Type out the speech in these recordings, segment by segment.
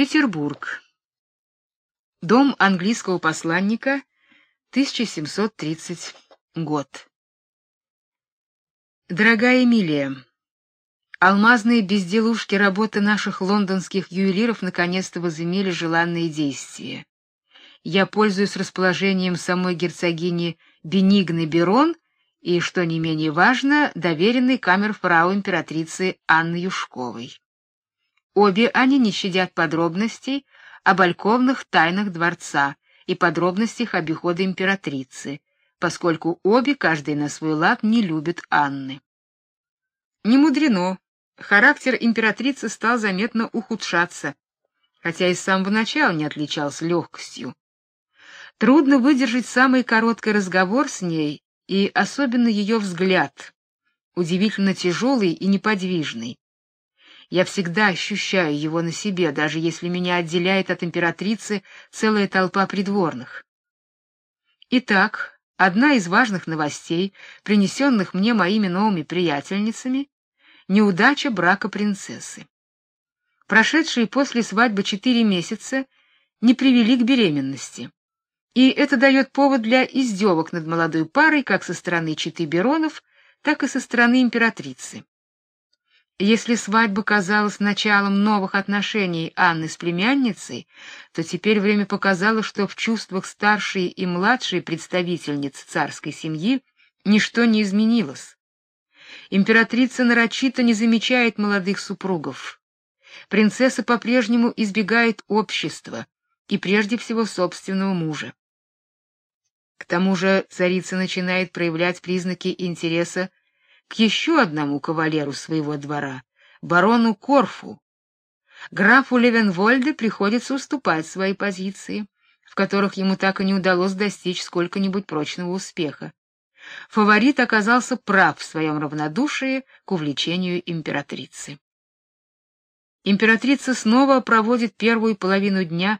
Петербург. Дом английского посланника, 1730 год. Дорогая Эмилия, алмазные безделушки работы наших лондонских ювелиров наконец-то возымели желанные действия. Я пользуюсь расположением самой герцогини Бенигны Берон и, что не менее важно, доверенной камерфрау императрицы Анны Юшковой. Обе они не щадят подробностей об альковных тайнах дворца и подробностях обихода императрицы, поскольку обе, каждый на свой лад, не любят Анны. Не мудрено, характер императрицы стал заметно ухудшаться, хотя и с самого начала не отличался легкостью. Трудно выдержать самый короткий разговор с ней, и особенно ее взгляд, удивительно тяжелый и неподвижный. Я всегда ощущаю его на себе, даже если меня отделяет от императрицы целая толпа придворных. Итак, одна из важных новостей, принесенных мне моими новыми приятельницами, неудача брака принцессы. Прошедшие после свадьбы четыре месяца не привели к беременности. И это дает повод для издевок над молодой парой как со стороны четы Беронов, так и со стороны императрицы. Если свадьба казалась началом новых отношений Анны с племянницей, то теперь время показало, что в чувствах старшей и младшей представительниц царской семьи ничто не изменилось. Императрица нарочито не замечает молодых супругов. Принцесса по-прежнему избегает общества и прежде всего собственного мужа. К тому же царица начинает проявлять признаки интереса к еще одному кавалеру своего двора, барону Корфу. Графу Левенвольде приходится уступать свои позиции, в которых ему так и не удалось достичь сколько-нибудь прочного успеха. Фаворит оказался прав в своем равнодушии к увлечению императрицы. Императрица снова проводит первую половину дня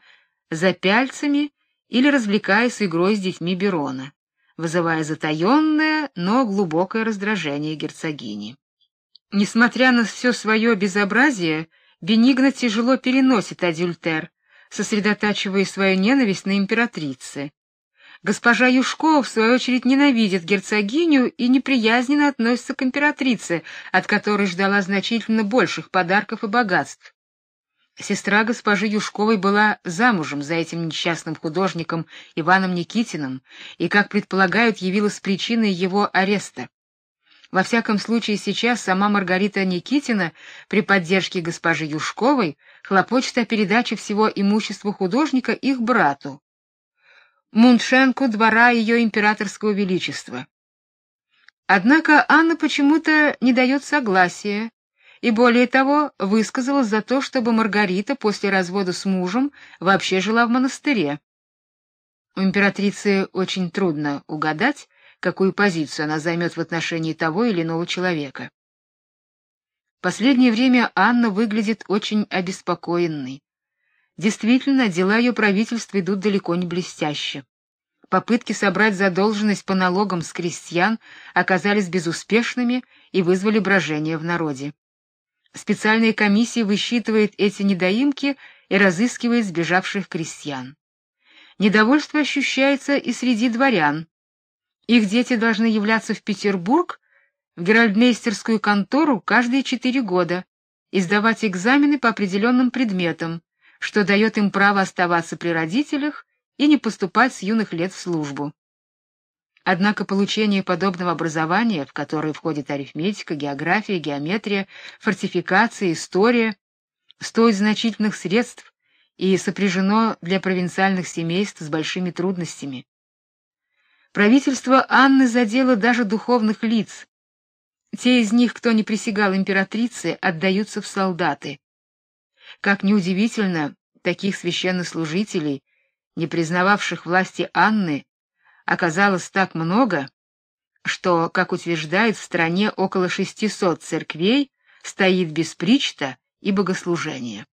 за пяльцами или развлекаясь игрой с детьми Берона вызывая затаённое, но глубокое раздражение герцогини. Несмотря на все свое безобразие, Бенигна тяжело переносит адюльтер, сосредотачивая свою ненависть на императрице. Госпожа Юшкова в свою очередь ненавидит герцогиню и неприязненно относится к императрице, от которой ждала значительно больших подарков и богатств. Сестра госпожи Юшковой была замужем за этим несчастным художником Иваном Никитиным и, как предполагают, явилась причиной его ареста. Во всяком случае, сейчас сама Маргарита Никитина при поддержке госпожи Юшковой хлопочет о передаче всего имущества художника их брату, Муншенку двора ее императорского величества. Однако Анна почему-то не дает согласия и более того, высказалась за то, чтобы Маргарита после развода с мужем вообще жила в монастыре. У императрицы очень трудно угадать, какую позицию она займет в отношении того или иного человека. Последнее время Анна выглядит очень обеспокоенной. Действительно, дела ее правительства идут далеко не блестяще. Попытки собрать задолженность по налогам с крестьян оказались безуспешными и вызвали брожение в народе. Специальная комиссия высчитывает эти недоимки и разыскивает сбежавших крестьян. Недовольство ощущается и среди дворян. Их дети должны являться в Петербург, в геральдмейстерскую контору каждые четыре года и сдавать экзамены по определенным предметам, что дает им право оставаться при родителях и не поступать с юных лет в службу. Однако получение подобного образования, в которое входит арифметика, география, геометрия, фортификация, история, стоит значительных средств и сопряжено для провинциальных семейств с большими трудностями. Правительство Анны задело даже духовных лиц. Те из них, кто не присягал императрице, отдаются в солдаты. Как неудивительно, таких священнослужителей, не признававших власти Анны, оказалось так много, что, как утверждают, в стране около 600 церквей стоит без причта и богослужения.